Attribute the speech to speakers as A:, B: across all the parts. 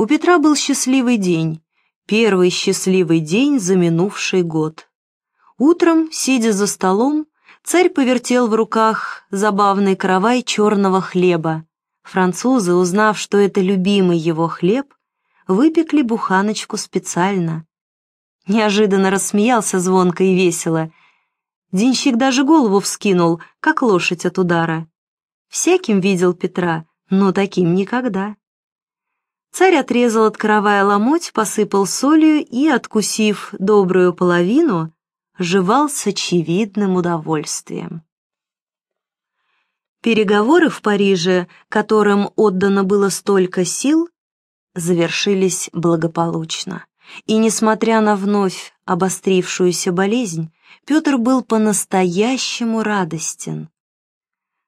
A: У Петра был счастливый день, первый счастливый день за минувший год. Утром, сидя за столом, царь повертел в руках забавный каравай черного хлеба. Французы, узнав, что это любимый его хлеб, выпекли буханочку специально. Неожиданно рассмеялся звонко и весело. Денщик даже голову вскинул, как лошадь от удара. Всяким видел Петра, но таким никогда. Царь отрезал от каравая ломоть, посыпал солью и, откусив добрую половину, жевал с очевидным удовольствием. Переговоры в Париже, которым отдано было столько сил, завершились благополучно. И, несмотря на вновь обострившуюся болезнь, Петр был по-настоящему радостен.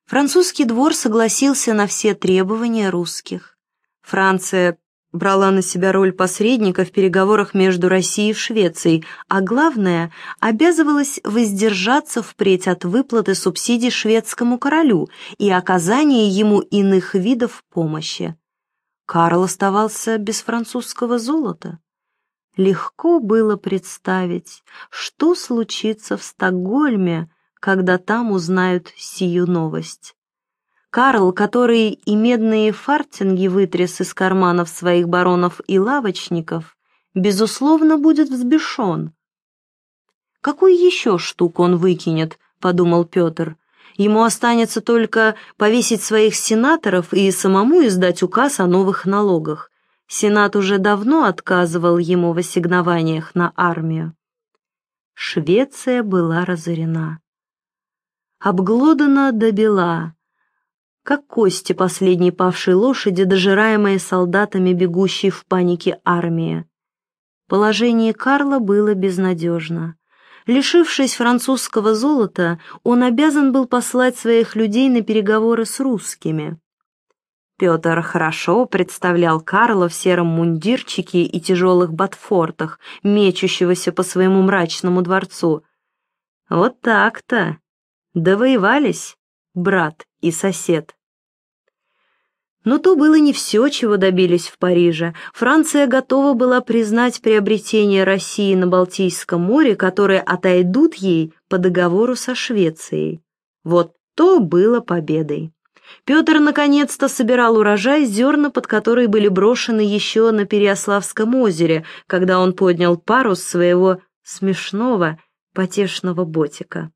A: Французский двор согласился на все требования русских. Франция брала на себя роль посредника в переговорах между Россией и Швецией, а главное, обязывалась воздержаться впредь от выплаты субсидий шведскому королю и оказания ему иных видов помощи. Карл оставался без французского золота. Легко было представить, что случится в Стокгольме, когда там узнают сию новость. Карл, который и медные фартинги вытряс из карманов своих баронов и лавочников, безусловно, будет взбешен. «Какую еще штуку он выкинет?» — подумал Петр. «Ему останется только повесить своих сенаторов и самому издать указ о новых налогах. Сенат уже давно отказывал ему в ассигнованиях на армию». Швеция была разорена. Обглодана до бела, как кости последней павшей лошади, дожираемые солдатами, бегущей в панике армии. Положение Карла было безнадежно. Лишившись французского золота, он обязан был послать своих людей на переговоры с русскими. Петр хорошо представлял Карла в сером мундирчике и тяжелых ботфортах, мечущегося по своему мрачному дворцу. Вот так-то. Довоевались, брат и сосед. Но то было не все, чего добились в Париже. Франция готова была признать приобретение России на Балтийском море, которые отойдут ей по договору со Швецией. Вот то было победой. Петр наконец-то собирал урожай зерна, под которые были брошены еще на Переославском озере, когда он поднял парус своего смешного, потешного ботика.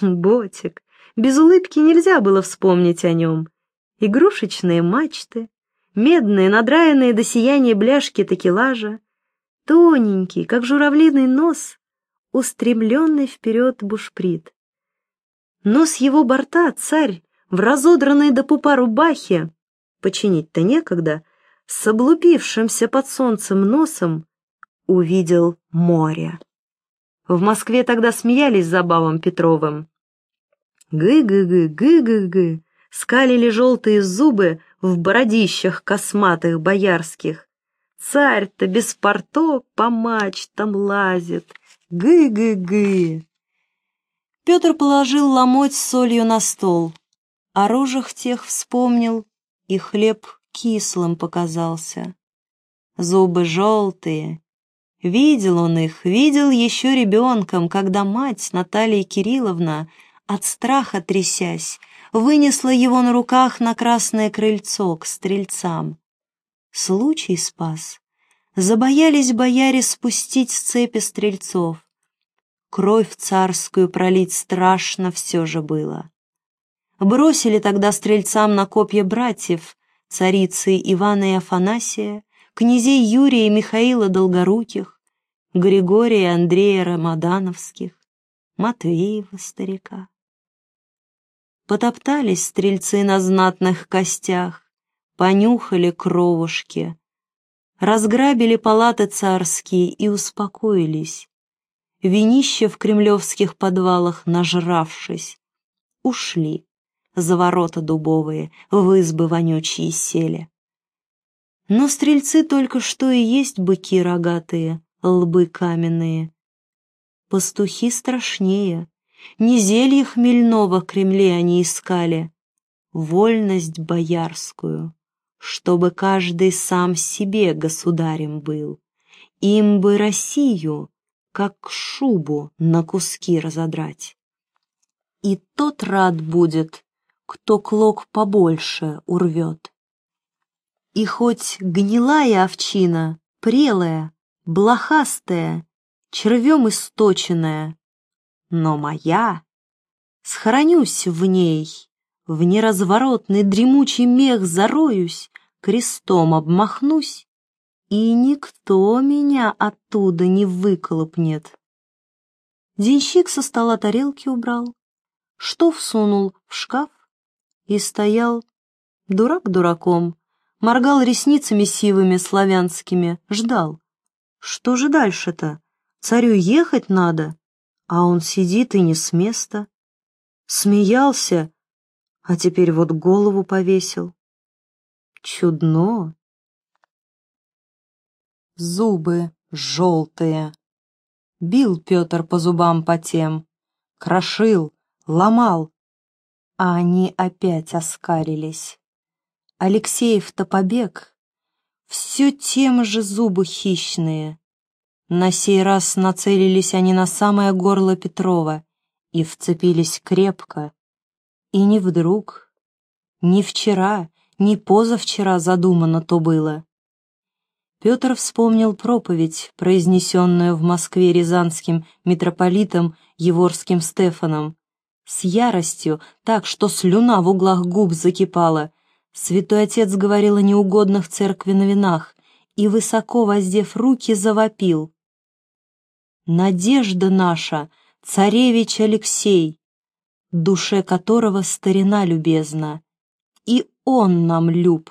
A: Ботик. Без улыбки нельзя было вспомнить о нем. Игрушечные мачты, медные, надраенные до сияния бляшки такелажа, тоненький, как журавлиный нос, устремленный вперед бушприт. Но с его борта царь в разодранной до пупа рубахе, починить-то некогда, с облупившимся под солнцем носом, увидел море. В Москве тогда смеялись забавам Петровым. Гы-гы-гы, гы-гы-гы, скалили желтые зубы в бородищах косматых боярских. Царь-то без порток по мачтам лазит. Гы-гы-гы. Петр положил ломоть с солью на стол. О рожах тех вспомнил, и хлеб кислым показался. Зубы желтые. Видел он их, видел еще ребенком, когда мать Наталья Кирилловна от страха трясясь, вынесла его на руках на красное крыльцо к стрельцам. Случай спас. Забоялись бояре спустить с цепи стрельцов. Кровь царскую пролить страшно все же было. Бросили тогда стрельцам на копья братьев, царицы Ивана и Афанасия, князей Юрия и Михаила Долгоруких, Григория и Андрея Рамадановских, Матвеева старика. Потоптались стрельцы на знатных костях, понюхали кровушки, разграбили палаты царские и успокоились. Винище в кремлевских подвалах нажравшись, ушли за ворота дубовые, в избы вонючие сели. Но стрельцы только что и есть быки рогатые, лбы каменные. Пастухи страшнее, не зелье хмельного Кремле они искали, вольность боярскую, чтобы каждый сам себе государем был. Им бы Россию, как шубу, на куски разодрать. И тот рад будет, кто клок побольше урвет. И хоть гнилая овчина, прелая, блохастая, червем источенная, но моя, схоронюсь в ней, в неразворотный дремучий мех зароюсь, крестом обмахнусь, и никто меня оттуда не выколопнет. Денщик со стола тарелки убрал, что всунул в шкаф и стоял дурак дураком, моргал ресницами сивыми славянскими, ждал. Что же дальше-то? Царю ехать надо, а он сидит и не с места. Смеялся, а теперь вот голову повесил. Чудно. Зубы желтые. Бил Петр по зубам по тем, крошил, ломал, а они опять оскарились. Алексеев-то побег, все тем же зубы хищные. На сей раз нацелились они на самое горло Петрова и вцепились крепко. И не вдруг, не вчера, не позавчера задумано то было. Петр вспомнил проповедь, произнесенную в Москве рязанским митрополитом Еворским Стефаном, с яростью, так что слюна в углах губ закипала. Святой отец говорил о неугодных церкви на винах и, высоко воздев руки, завопил. «Надежда наша, царевич Алексей, душе которого старина любезна, и он нам люб».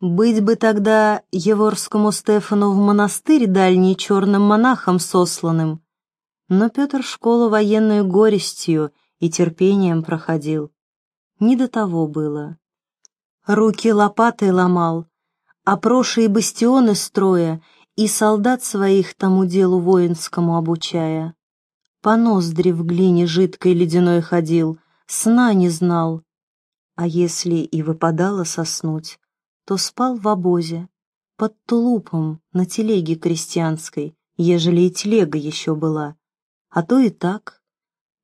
A: Быть бы тогда Еворскому Стефану в монастырь дальний черным монахом сосланным, но Петр школу военную горестью и терпением проходил. Не до того было. Руки лопатой ломал, а прошие бастионы строя и солдат своих тому делу воинскому обучая. По ноздри в глине жидкой ледяной ходил, сна не знал. А если и выпадало соснуть, то спал в обозе, под тулупом на телеге крестьянской, ежели и телега еще была а то и так,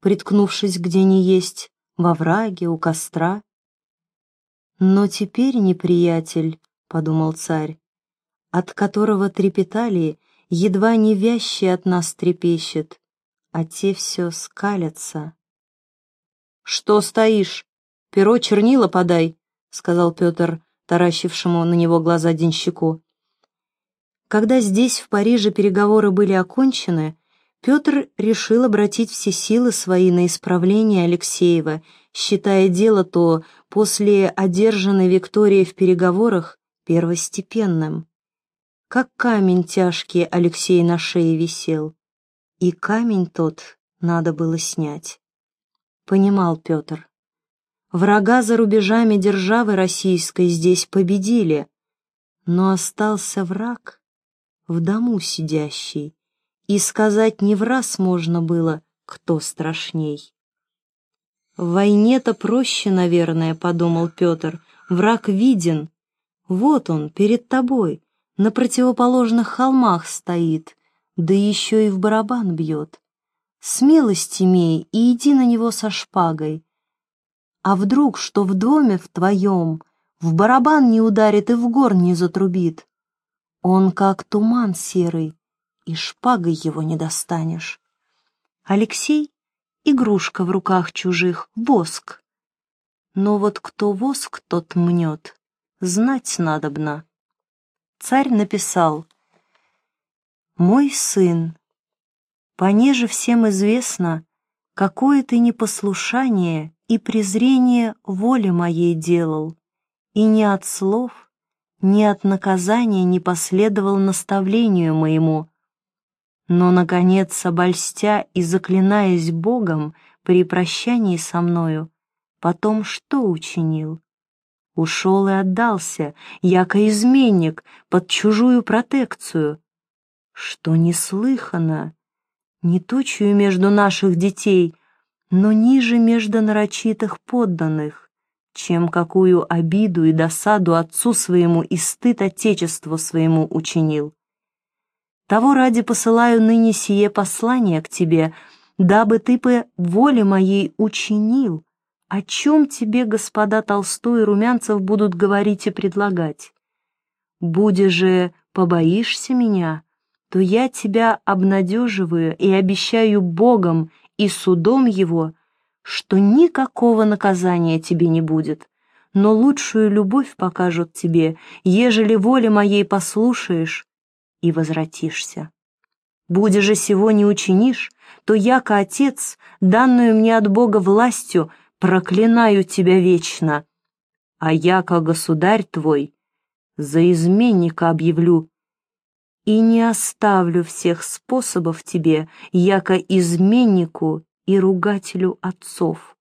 A: приткнувшись где не есть, во враге, у костра. Но теперь неприятель, — подумал царь, от которого трепетали, едва не вящие от нас трепещет, а те все скалятся. «Что стоишь? Перо чернила подай», — сказал Петр, таращившему на него глаза денщику. Когда здесь, в Париже, переговоры были окончены, Петр решил обратить все силы свои на исправление Алексеева, считая дело то после одержанной Виктории в переговорах первостепенным. Как камень тяжкий Алексей на шее висел, и камень тот надо было снять. Понимал Петр. Врага за рубежами державы российской здесь победили, но остался враг в дому сидящий, и сказать не в раз можно было, кто страшней. «В войне-то проще, наверное», — подумал Петр. «Враг виден. Вот он, перед тобой, на противоположных холмах стоит, да еще и в барабан бьет. Смелость имей и иди на него со шпагой. А вдруг, что в доме в твоем, в барабан не ударит и в горн не затрубит? Он как туман серый, и шпагой его не достанешь. Алексей — игрушка в руках чужих, воск. Но вот кто воск, тот мнет, знать надобно. Царь написал «Мой сын, понеже всем известно, какое ты непослушание и презрение воле моей делал, и ни от слов, ни от наказания не последовал наставлению моему, но, наконец, обольстя и заклинаясь Богом при прощании со мною, потом что учинил? Ушел и отдался, яко изменник, под чужую протекцию. Что неслыхано, не точую между наших детей, но ниже между нарочитых подданных, чем какую обиду и досаду отцу своему и стыд отечеству своему учинил. Того ради посылаю ныне сие послание к тебе, дабы ты по воле моей учинил, о чем тебе, господа Толстой и Румянцев, будут говорить и предлагать. Буде же побоишься меня, то я тебя обнадеживаю и обещаю Богом и судом Его, что никакого наказания тебе не будет, но лучшую любовь покажут тебе, ежели воле моей послушаешь и возвратишься. Буде же сего не учинишь, то яко Отец, данную мне от Бога властью, проклинаю тебя вечно, а яко Государь твой за изменника объявлю и не оставлю всех способов тебе, яко изменнику и ругателю отцов,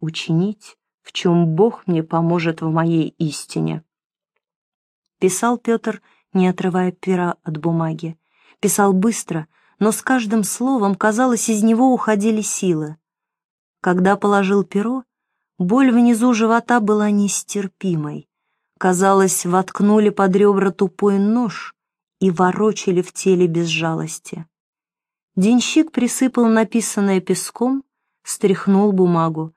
A: учинить, в чем Бог мне поможет в моей истине. Писал Петр, не отрывая пера от бумаги. Писал быстро, но с каждым словом, казалось, из него уходили силы. Когда положил перо, боль внизу живота была нестерпимой. Казалось, воткнули под ребра тупой нож, и ворочали в теле без жалости. Денщик присыпал написанное песком, стряхнул бумагу.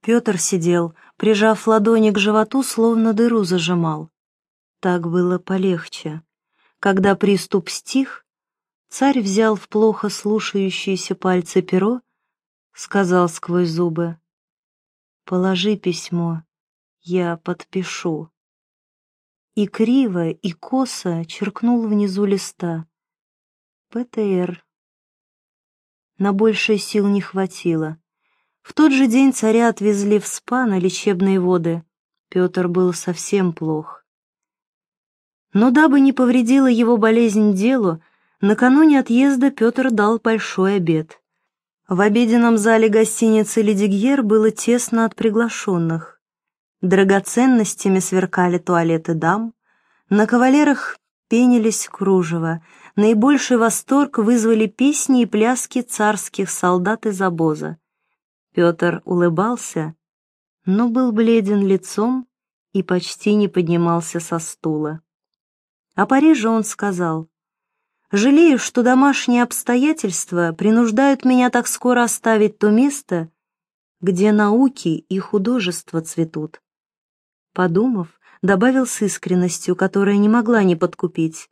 A: Петр сидел, прижав ладони к животу, словно дыру зажимал. Так было полегче. Когда приступ стих, царь взял в плохо слушающиеся пальцы перо, сказал сквозь зубы, «Положи письмо, я подпишу» и криво, и косо черкнул внизу листа. ПТР. На большее сил не хватило. В тот же день царя отвезли в СПА на лечебные воды. Петр был совсем плох. Но дабы не повредила его болезнь делу, накануне отъезда Петр дал большой обед. В обеденном зале гостиницы «Ледигьер» было тесно от приглашенных. Драгоценностями сверкали туалеты дам, на кавалерах пенились кружево, наибольший восторг вызвали песни и пляски царских солдат из обоза. Петр улыбался, но был бледен лицом и почти не поднимался со стула. О Париже он сказал, «Жалею, что домашние обстоятельства принуждают меня так скоро оставить то место, где науки и художество цветут. Подумав, добавил с искренностью, которая не могла не подкупить.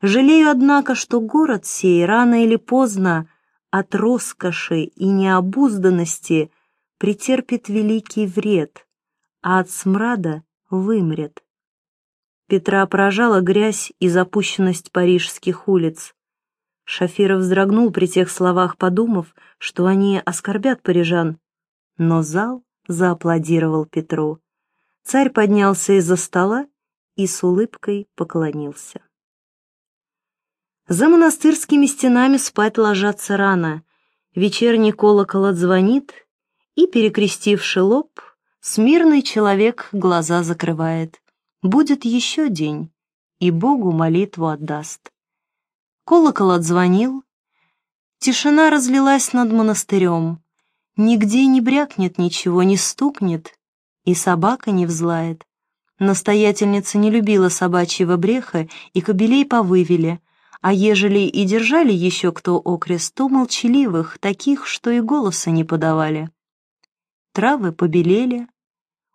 A: «Жалею, однако, что город сей рано или поздно от роскоши и необузданности претерпит великий вред, а от смрада вымрет». Петра поражала грязь и запущенность парижских улиц. Шафиров вздрогнул при тех словах, подумав, что они оскорбят парижан. Но зал зааплодировал Петру. Царь поднялся из-за стола и с улыбкой поклонился. За монастырскими стенами спать ложатся рано. Вечерний колокол отзвонит, и, перекрестивший лоб, смирный человек глаза закрывает. Будет еще день, и Богу молитву отдаст. Колокол отзвонил, тишина разлилась над монастырем. Нигде не брякнет ничего, не стукнет, и собака не взлает. Настоятельница не любила собачьего бреха, и кобелей повывели, а ежели и держали еще кто окрест, то молчаливых, таких, что и голоса не подавали. Травы побелели,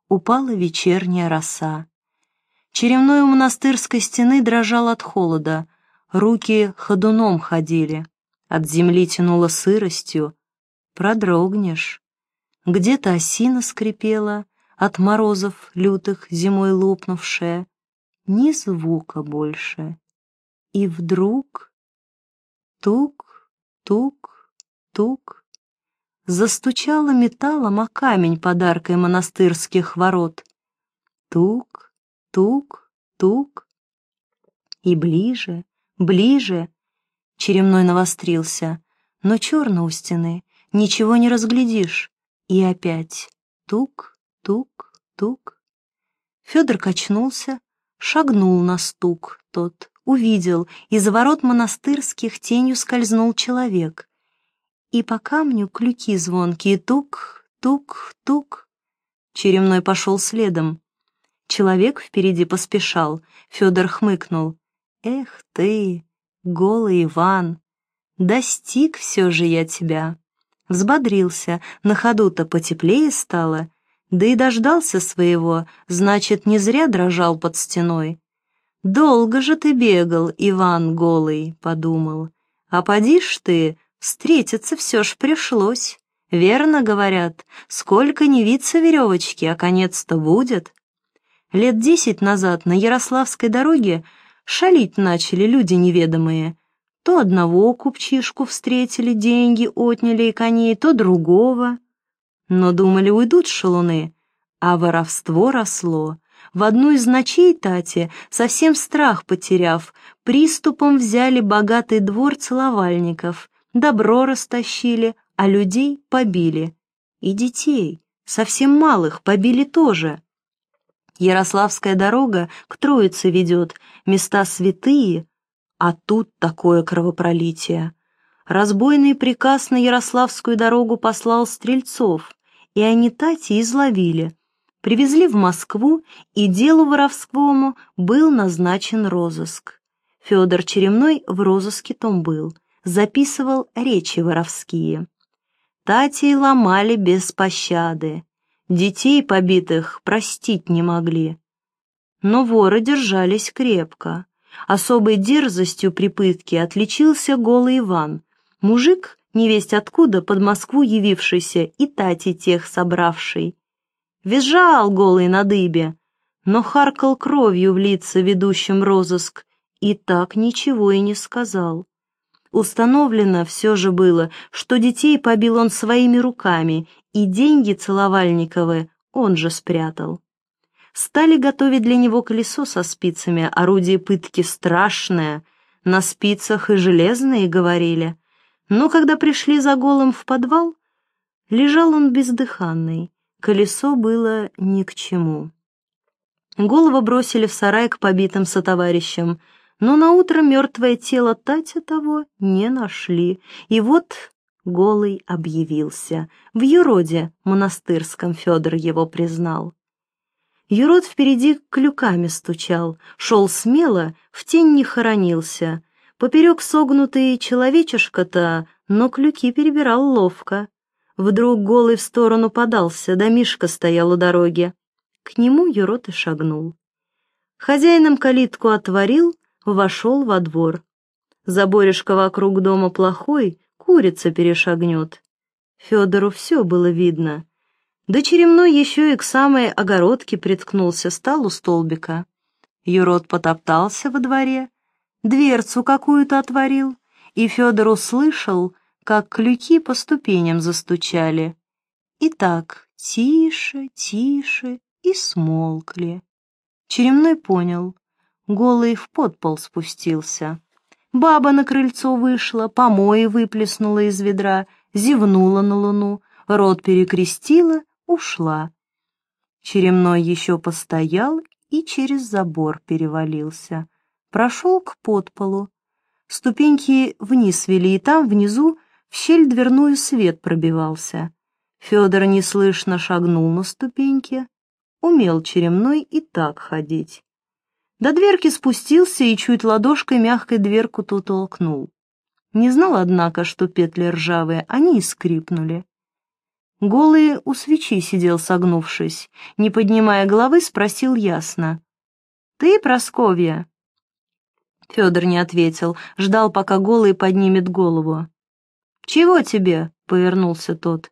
A: упала вечерняя роса. Черемной у монастырской стены дрожал от холода, руки ходуном ходили, от земли тянуло сыростью. Продрогнешь. Где-то осина скрипела, от морозов лютых зимой лопнувшая, ни звука больше. И вдруг тук, тук, тук застучало металлом о камень подаркой монастырских ворот. Тук, тук, тук. И ближе, ближе черемной навострился, но черно у стены, ничего не разглядишь. И опять тук, Тук-тук. Федор качнулся, шагнул на стук тот, увидел, из ворот монастырских тенью скользнул человек. И по камню клюки звонкие тук-тук-тук. Черемной пошел следом. Человек впереди поспешал. Федор хмыкнул. «Эх ты, голый Иван, достиг все же я тебя». Взбодрился, на ходу-то потеплее стало, да и дождался своего, значит, не зря дрожал под стеной. «Долго же ты бегал, Иван голый», — подумал. «А поди ж ты, встретиться все ж пришлось. Верно говорят, сколько не виться веревочки, а конец-то будет». Лет десять назад на Ярославской дороге шалить начали люди неведомые. То одного купчишку встретили, деньги отняли и коней, то другого. Но думали, уйдут шалуны, а воровство росло. В одну из ночей Тати, совсем страх потеряв, приступом взяли богатый двор целовальников, добро растащили, а людей побили. И детей, совсем малых, побили тоже. Ярославская дорога к Троице ведет, места святые, а тут такое кровопролитие. Разбойный приказ на Ярославскую дорогу послал стрельцов, и они Тати изловили — привезли в Москву, и делу воровскому был назначен розыск. Федор Черемной в розыске том был, записывал речи воровские. Татей ломали без пощады, детей побитых простить не могли. Но воры держались крепко. Особой дерзостью при пытке отличился голый Иван, мужик, невесть откуда, под Москву явившийся и тати тех собравший визжал голый на дыбе, но харкал кровью в лица ведущим розыск и так ничего и не сказал. Установлено все же было, что детей побил он своими руками, и деньги Целовальниковы он же спрятал. Стали готовить для него колесо со спицами, орудие пытки страшное, на спицах и железные, говорили. Но когда пришли за голым в подвал, лежал он бездыханный, колесо было ни к чему. Голову бросили в сарай к побитым сотоварищам, но наутро мертвое тело Татя того не нашли, и вот голый объявился. В Юроде монастырском Федор его признал. Юрод впереди клюками стучал, шел смело, в тень не хоронился. Поперек согнутый человечешка-то, но клюки перебирал ловко. Вдруг голый в сторону подался, домишка стоял у дороги. К нему Юрот и шагнул. Хозяином калитку отворил, вошел во двор. Заборешка вокруг дома плохой, курица перешагнет. Федору все было видно. Да черемной еще и к самой огородке приткнулся, стал у столбика. Юрод потоптался во дворе, дверцу какую-то отворил, и Федор услышал, как клюки по ступеням застучали. И так тише, тише и смолкли. Черемной понял, голый в подпол спустился. Баба на крыльцо вышла, помои выплеснула из ведра, зевнула на луну, рот перекрестила, ушла. Черемной еще постоял и через забор перевалился. Прошел к подполу. Ступеньки вниз вели, и там внизу в щель дверную свет пробивался. Федор неслышно шагнул на ступеньки. Умел черемной и так ходить. До дверки спустился и чуть ладошкой мягкой дверку тут толкнул. Не знал, однако, что петли ржавые, они и скрипнули. Голый у свечи сидел, согнувшись, не поднимая головы, спросил ясно. «Ты, Просковья?» Федор не ответил, ждал, пока голый поднимет голову. «Чего тебе?» — повернулся тот.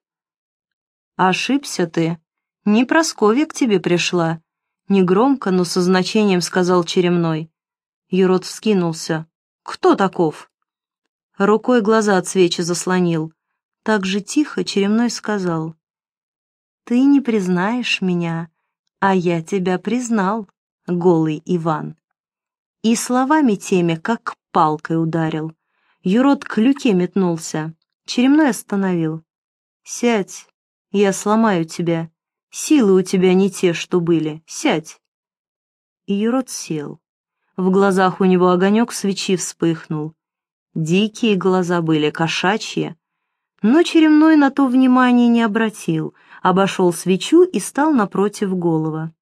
A: «Ошибся ты. Не Прасковья к тебе пришла». Негромко, но со значением сказал Черемной. Юрод вскинулся. «Кто таков?» Рукой глаза от свечи заслонил. Так же тихо Черемной сказал. «Ты не признаешь меня, а я тебя признал, голый Иван». И словами теми, как палкой ударил. Юрод к люке метнулся. Черемной остановил. «Сядь, я сломаю тебя. Силы у тебя не те, что были. Сядь!» И Юрод сел. В глазах у него огонек свечи вспыхнул. Дикие глаза были, кошачьи. Но Черемной на то внимание не обратил, обошел свечу и стал напротив голова.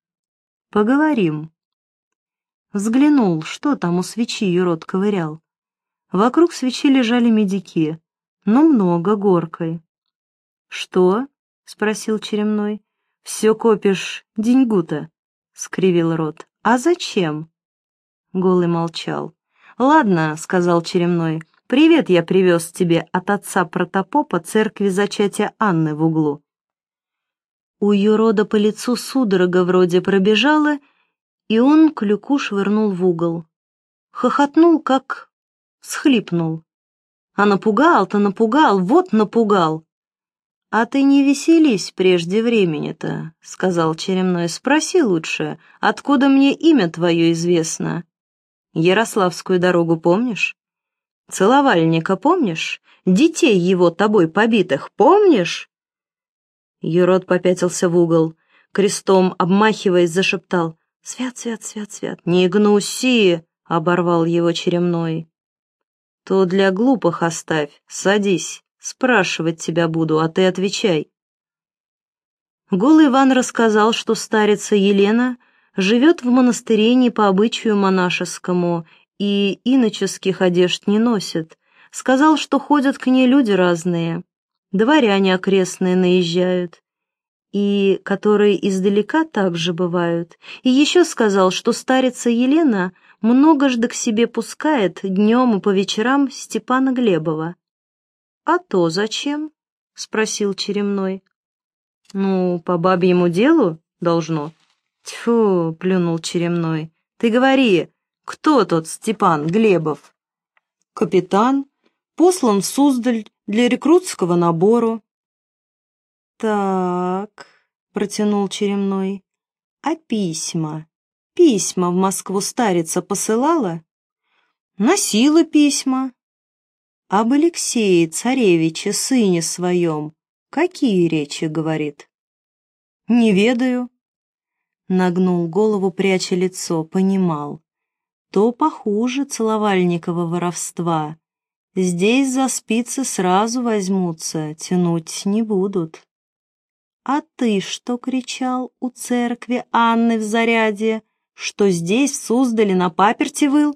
A: «Поговорим». Взглянул, что там у свечи юрод ковырял. Вокруг свечи лежали медики, но много горкой. «Что?» — спросил Черемной. «Все копишь деньгу-то», — скривил рот. «А зачем?» Голый молчал. «Ладно», — сказал Черемной, — «привет я привез тебе от отца протопопа церкви зачатия Анны в углу». У юрода по лицу судорога вроде пробежала, и он клюку швырнул в угол. Хохотнул, как схлипнул. А напугал-то напугал, вот напугал. «А ты не веселись прежде времени-то», — сказал Черемной. «Спроси лучше, откуда мне имя твое известно?» «Ярославскую дорогу помнишь? Целовальника помнишь? Детей его тобой побитых помнишь?» Юрод попятился в угол, крестом обмахиваясь, зашептал. «Свят, свят, свят, свят, не гнуси!» — оборвал его Черемной. «То для глупых оставь, садись». Спрашивать тебя буду, а ты отвечай. Голый Иван рассказал, что старица Елена живет в монастыре не по обычаю монашескому и иноческих одежд не носит. Сказал, что ходят к ней люди разные, дворяне окрестные наезжают, и которые издалека также бывают. И еще сказал, что старица Елена многожды к себе пускает днем и по вечерам Степана Глебова. «А то зачем?» — спросил Черемной. «Ну, по бабьему делу должно». «Тьфу!» — плюнул Черемной. «Ты говори, кто тот Степан Глебов?» «Капитан, послан в Суздаль для рекрутского набору». «Так», — протянул Черемной, — «а письма? Письма в Москву старица посылала?» «Носила письма», об Алексее, царевиче, сыне своем, какие речи говорит? Не ведаю. Нагнул голову, пряча лицо, понимал. То похуже целовальникового воровства. Здесь за спицы сразу возьмутся, тянуть не будут. А ты что кричал у церкви Анны в заряде, что здесь, в Суздале, на паперти был?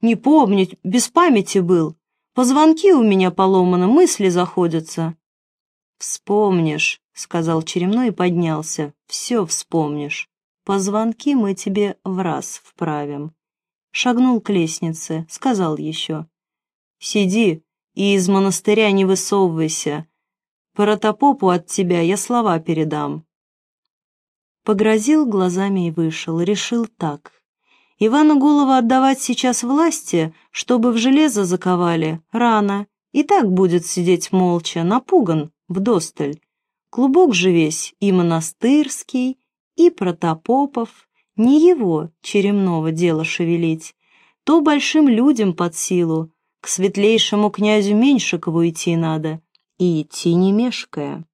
A: Не помню, без памяти был. Позвонки у меня поломаны, мысли заходятся». «Вспомнишь», — сказал Черемной и поднялся. «Все вспомнишь. Позвонки мы тебе в раз вправим». Шагнул к лестнице, сказал еще. «Сиди и из монастыря не высовывайся. Протопопу от тебя я слова передам». Погрозил глазами и вышел, решил так. Ивану голову отдавать сейчас власти, чтобы в железо заковали, рано. И так будет сидеть молча, напуган, вдосталь. Клубок же весь и монастырский, и протопопов. Не его, черемного, дело шевелить. То большим людям под силу. К светлейшему князю Меньшикову идти надо. И идти не мешкая.